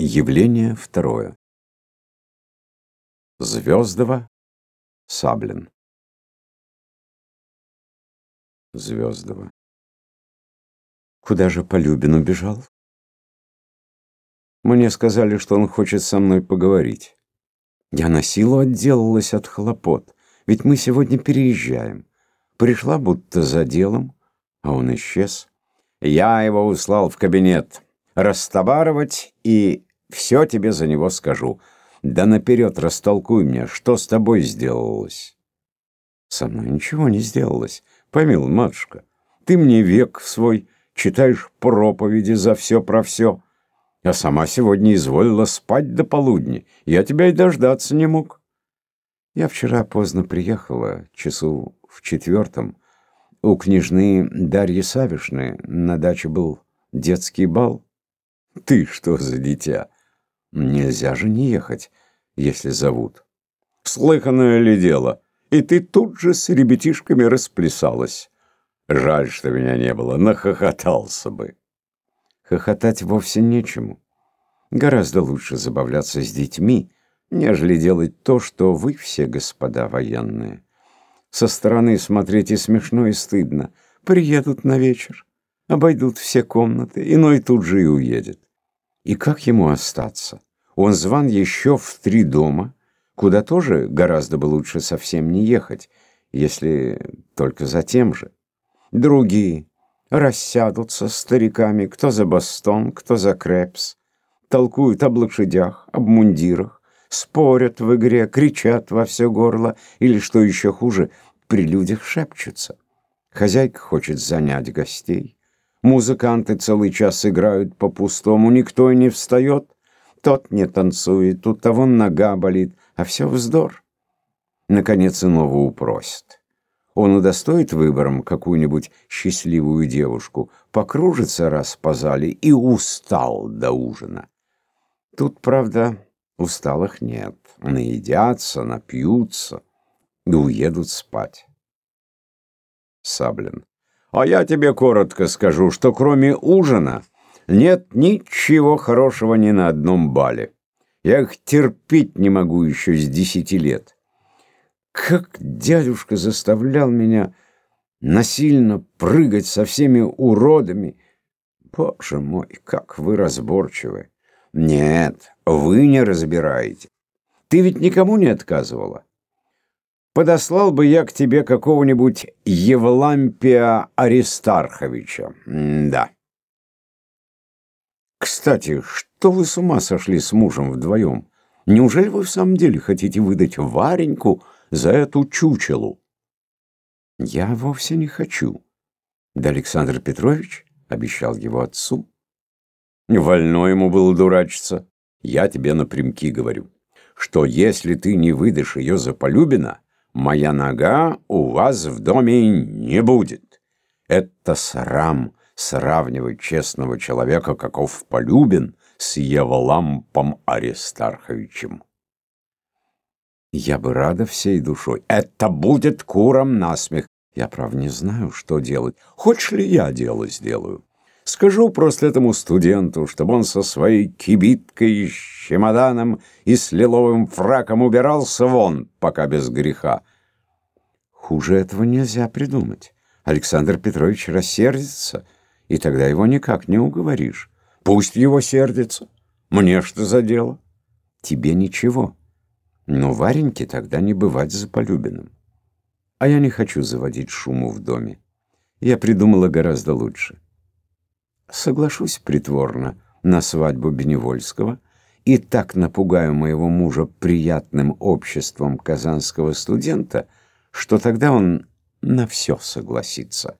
Явление второе. Звездова, Саблин. Звездова. Куда же Полюбин убежал? Мне сказали, что он хочет со мной поговорить. Я на силу отделалась от хлопот, ведь мы сегодня переезжаем. Пришла будто за делом, а он исчез. Я его услал в кабинет растоваривать и все тебе за него скажу. Да наперед растолкуй мне, что с тобой сделалось. Со мной ничего не сделалось. Помилуй, матушка, ты мне век свой читаешь проповеди за все про все. А сама сегодня изволила спать до полудня. Я тебя и дождаться не мог. Я вчера поздно приехала, часу в четвертом. У княжны Дарьи Савишны на даче был детский бал. Ты что за дитя? Нельзя же не ехать, если зовут. Слыханное ли дело? И ты тут же с ребятишками расплясалась. Жаль, что меня не было, нахохотался бы. Хохотать вовсе нечему. Гораздо лучше забавляться с детьми, нежели делать то, что вы все, господа военные. Со стороны смотреть и смешно, и стыдно. Приедут на вечер, обойдут все комнаты, иной тут же и уедет. И как ему остаться? Он зван еще в три дома, куда тоже гораздо бы лучше совсем не ехать, если только за тем же. Другие рассядутся стариками, кто за бастон, кто за крепс, толкуют об лошадях, об мундирах, спорят в игре, кричат во все горло или, что еще хуже, при людях шепчутся. Хозяйка хочет занять гостей. Музыканты целый час играют по-пустому, никто и не встает. Тот не танцует, у того нога болит, а все вздор. Наконец иного упросит. Он удостоит выбором какую-нибудь счастливую девушку, покружится раз по зале и устал до ужина. Тут, правда, усталых нет. Наедятся, напьются и уедут спать. Саблин. А я тебе коротко скажу, что кроме ужина нет ничего хорошего ни на одном бале. Я их терпеть не могу еще с десяти лет. Как дядюшка заставлял меня насильно прыгать со всеми уродами. Боже мой, как вы разборчивы. Нет, вы не разбираете. Ты ведь никому не отказывала. Подослал бы я к тебе какого-нибудь Евлампия Аристарховича. М да. Кстати, что вы с ума сошли с мужем вдвоем? Неужели вы в самом деле хотите выдать Вареньку за эту чучелу? Я вовсе не хочу. Да Александр Петрович обещал его отцу. Вольно ему было дурачиться. Я тебе напрямки говорю, что если ты не выдашь ее за Полюбина, моя нога у вас в доме не будет. Это срам сравнивать честного человека, каков Полюбин, с Евлампом Аристарховичем. Я бы рада всей душой. Это будет куром насмех. Я, прав, не знаю, что делать. Хочешь ли я дело сделаю? Скажу просто этому студенту, чтобы он со своей кибиткой, с чемоданом и с лиловым фраком убирался вон, пока без греха. Хуже этого нельзя придумать. Александр Петрович рассердится, и тогда его никак не уговоришь. Пусть его сердится. Мне что за дело? Тебе ничего. Но Вареньке тогда не бывать за Полюбиным. А я не хочу заводить шуму в доме. Я придумала гораздо лучше соглашусь притворно на свадьбу Беневольского и так напугаю моего мужа приятным обществом казанского студента, что тогда он на все согласится.